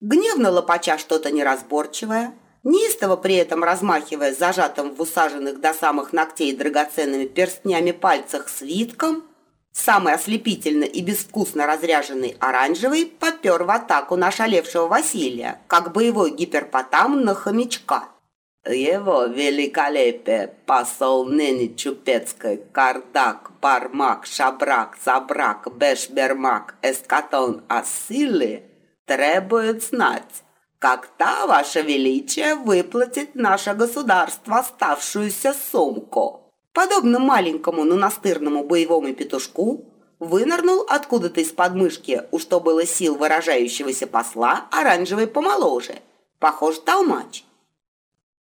гневно лопача что-то неразборчивое, неистово при этом размахивая зажатым в усаженных до самых ногтей драгоценными перстнями пальцах свитком, самый ослепительно и безвкусно разряженный оранжевый попер в атаку на шалевшего Василия, как боевой гиперпотам на хомячка. Его великолепие, посол ныне Чупецкой, Кардак, Бармак, Шабрак, Забрак, Бешбермак, Эскатон, Асилы, требует знать, когда, Ваше Величие, выплатит наше государство оставшуюся сумку. Подобно маленькому, но настырному боевому петушку, вынырнул откуда-то из подмышки, у что было сил выражающегося посла, оранжевый помоложе, похож толмач.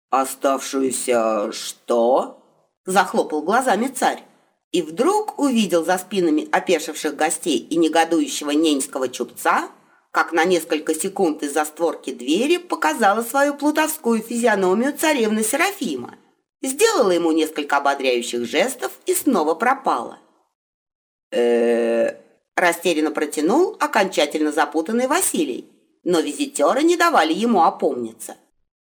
«Оставшуюся что?» – захлопал глазами царь. И вдруг увидел за спинами опешивших гостей и негодующего неньского чупца, как на несколько секунд из-за створки двери показала свою плутовскую физиономию царевна Серафима, сделала ему несколько ободряющих жестов и снова пропала. э растерянно протянул окончательно запутанный Василий, но визитеры не давали ему опомниться.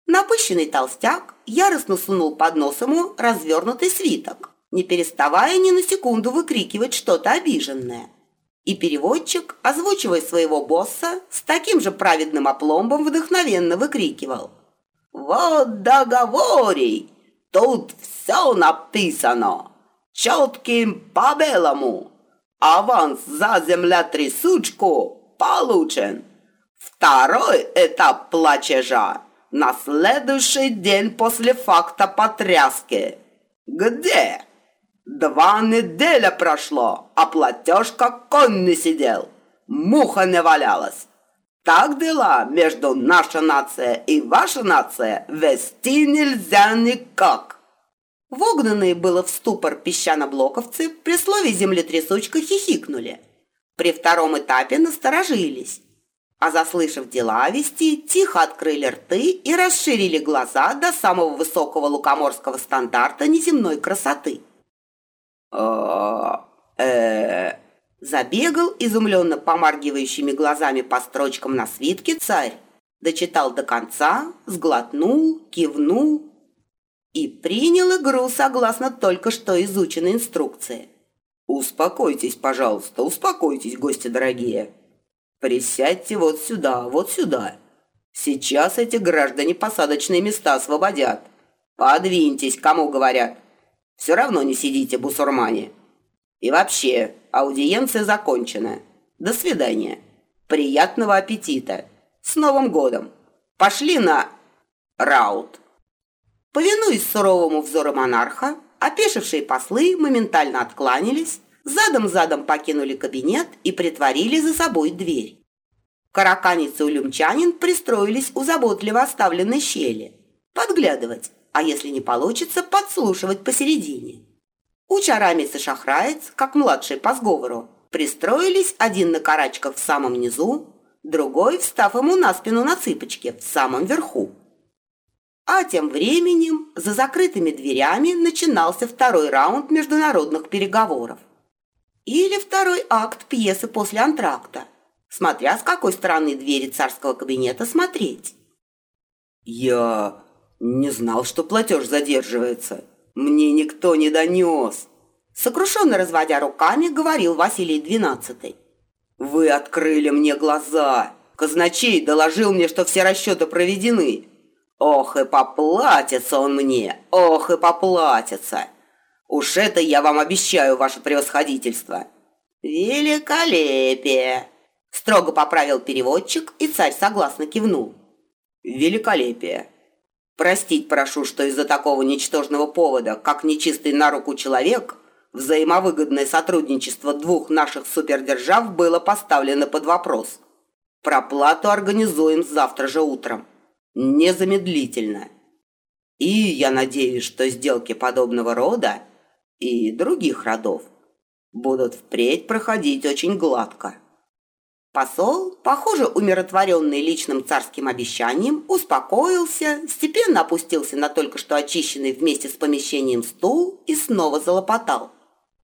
Напыщенный толстяк яростно сунул под нос ему развернутый свиток, не переставая ни на секунду выкрикивать что-то обиженное. И переводчик, озвучивая своего босса, с таким же праведным опломбом вдохновенно выкрикивал. «Вот договорей! Тут все написано! Четким по белому! Аванс за землетрясучку получен! Второй этап плачежа на следующий день после факта потряски. Где? Два неделя прошло, а платеж как конь не сидел. Муха не валялась. Так дела между наша нация и ваша нация вести нельзя никак. Вогнанные было в ступор песчано-блоковцы при слове землетрясучка хихикнули. При втором этапе насторожились а заслышав дела вести, тихо открыли рты и расширили глаза до самого высокого лукоморского стандарта неземной красоты. Э Забегал, изумленно помаргивающими глазами по строчкам на свитке царь. Дочитал до конца, сглотнул, кивнул и принял игру согласно только что изученной инструкции. «Успокойтесь, пожалуйста, успокойтесь, гости дорогие», Присядьте вот сюда, вот сюда. Сейчас эти граждане посадочные места освободят. Подвиньтесь, кому говорят. Все равно не сидите, бусурмане. И вообще, аудиенция закончена. До свидания. Приятного аппетита. С Новым годом. Пошли на раут. Повинуясь суровому взору монарха, опешившие послы моментально откланялись задом-задом покинули кабинет и притворили за собой дверь. Караканец и улюмчанин пристроились у заботливо оставленной щели. Подглядывать, а если не получится, подслушивать посередине. Учарамец и шахраец, как младший по сговору, пристроились один на карачках в самом низу, другой, встав ему на спину на цыпочке, в самом верху. А тем временем за закрытыми дверями начинался второй раунд международных переговоров. Или второй акт пьесы после антракта, смотря с какой стороны двери царского кабинета смотреть. «Я не знал, что платеж задерживается. Мне никто не донес!» Сокрушенно разводя руками, говорил Василий Двенадцатый. «Вы открыли мне глаза! Казначей доложил мне, что все расчеты проведены. Ох и поплатится он мне! Ох и поплатится!» Уж это я вам обещаю, ваше превосходительство. Великолепие, строго поправил переводчик, и царь согласно кивнул. Великолепие. Простить прошу, что из-за такого ничтожного повода, как нечистый на руку человек, взаимовыгодное сотрудничество двух наших супердержав было поставлено под вопрос. Проплату организуем завтра же утром. Незамедлительно. И я надеюсь, что сделки подобного рода и других родов будут впредь проходить очень гладко. Посол, похоже, умиротворенный личным царским обещанием, успокоился, степенно опустился на только что очищенный вместе с помещением стул и снова залопотал.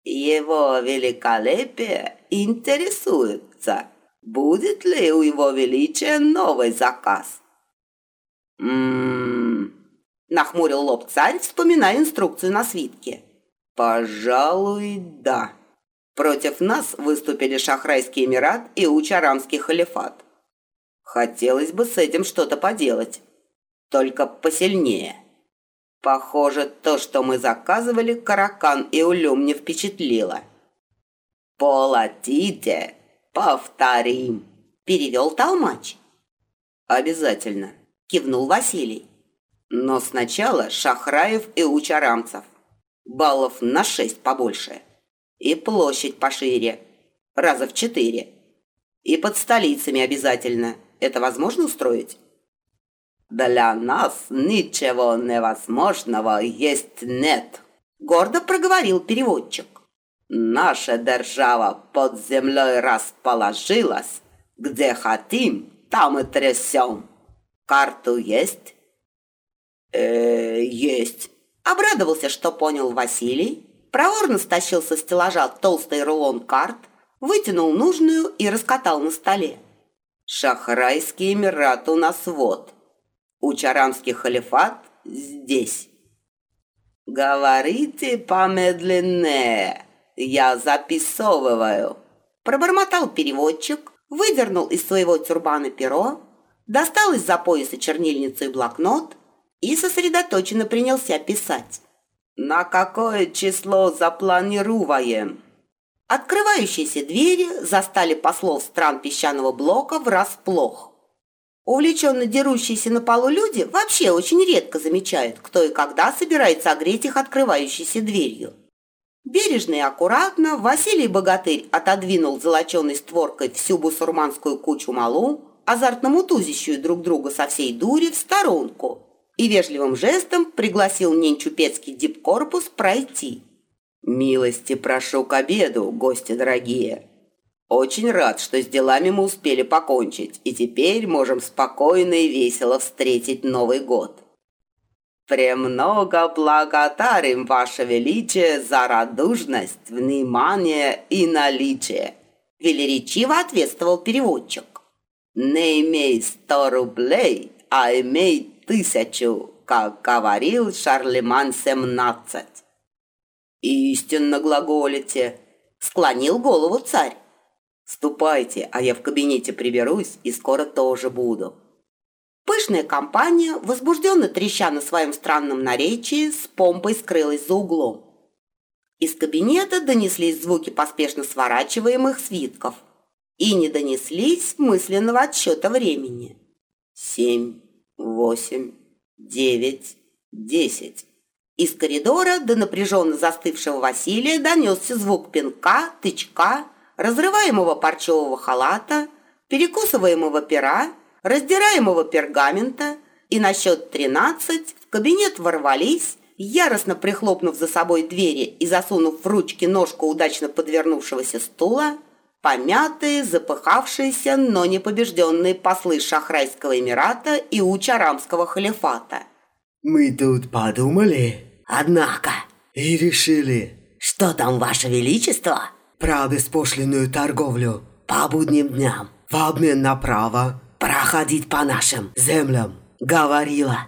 «Его великолепие интересуется. будет ли у его величия новый заказ. М-м-м, нахмурил лоб царь, вспоминая инструкцию на свитке. Пожалуй, да. Против нас выступили Шахрайский Эмират и Учарамский халифат. Хотелось бы с этим что-то поделать, только посильнее. Похоже, то, что мы заказывали, Каракан и Улюм не впечатлило. «Полотите, повторим», – перевел Толмач. «Обязательно», – кивнул Василий. «Но сначала Шахраев и Учарамцев. Баллов на шесть побольше» и площадь пошире, раза в четыре. И под столицами обязательно. Это возможно устроить? Для нас ничего невозможного есть нет, гордо проговорил переводчик. Наша держава под землей расположилась. Где хотим, там и трясем. Карту есть? Э, есть. Обрадовался, что понял Василий проворно стащил со стеллажа толстый рулон карт, вытянул нужную и раскатал на столе. Шахрайский Эмират у нас вот. Учарамский халифат здесь. Говорите помедленнее, я записываю. Пробормотал переводчик, выдернул из своего тюрбана перо, достал из-за пояса чернильницу и блокнот и сосредоточенно принялся писать. «На какое число запланируем?» Открывающиеся двери застали послов стран песчаного блока врасплох. Увлеченно дерущиеся на полу люди вообще очень редко замечают, кто и когда собирается огреть их открывающейся дверью. Бережно и аккуратно Василий Богатырь отодвинул золоченой створкой всю бусурманскую кучу малу, азартно мутузящую друг друга со всей дури, в сторонку – и вежливым жестом пригласил ненчупецкий дипкорпус пройти. «Милости прошу к обеду, гости дорогие. Очень рад, что с делами мы успели покончить, и теперь можем спокойно и весело встретить Новый год. «Премного благодарим, Ваше Величие, за радужность, внимание и наличие», велеречиво ответствовал переводчик. «Не имей сто рублей, а имей тысячу, как говорил Шарлеман семнадцать. «Истинно глаголите!» – склонил голову царь. «Ступайте, а я в кабинете приберусь и скоро тоже буду». Пышная компания, возбужденно треща на своем странном наречии, с помпой скрылась за углом. Из кабинета донеслись звуки поспешно сворачиваемых свитков и не донеслись мысленного отсчета времени. Семь, восемь, девять, десять. Из коридора до напряженно застывшего Василия донесся звук пинка, тычка, разрываемого парчевого халата, перекусываемого пера, раздираемого пергамента, и на счет тринадцать в кабинет ворвались, яростно прихлопнув за собой двери и засунув в ручки ножку удачно подвернувшегося стула, помятые, запыхавшиеся, но не побежденные послы Шахрайского Эмирата и Учарамского халифата. «Мы тут подумали, однако, и решили, что там, Ваше Величество?» «Про беспошлинную торговлю по будним дням в обмен на право проходить по нашим землям говорила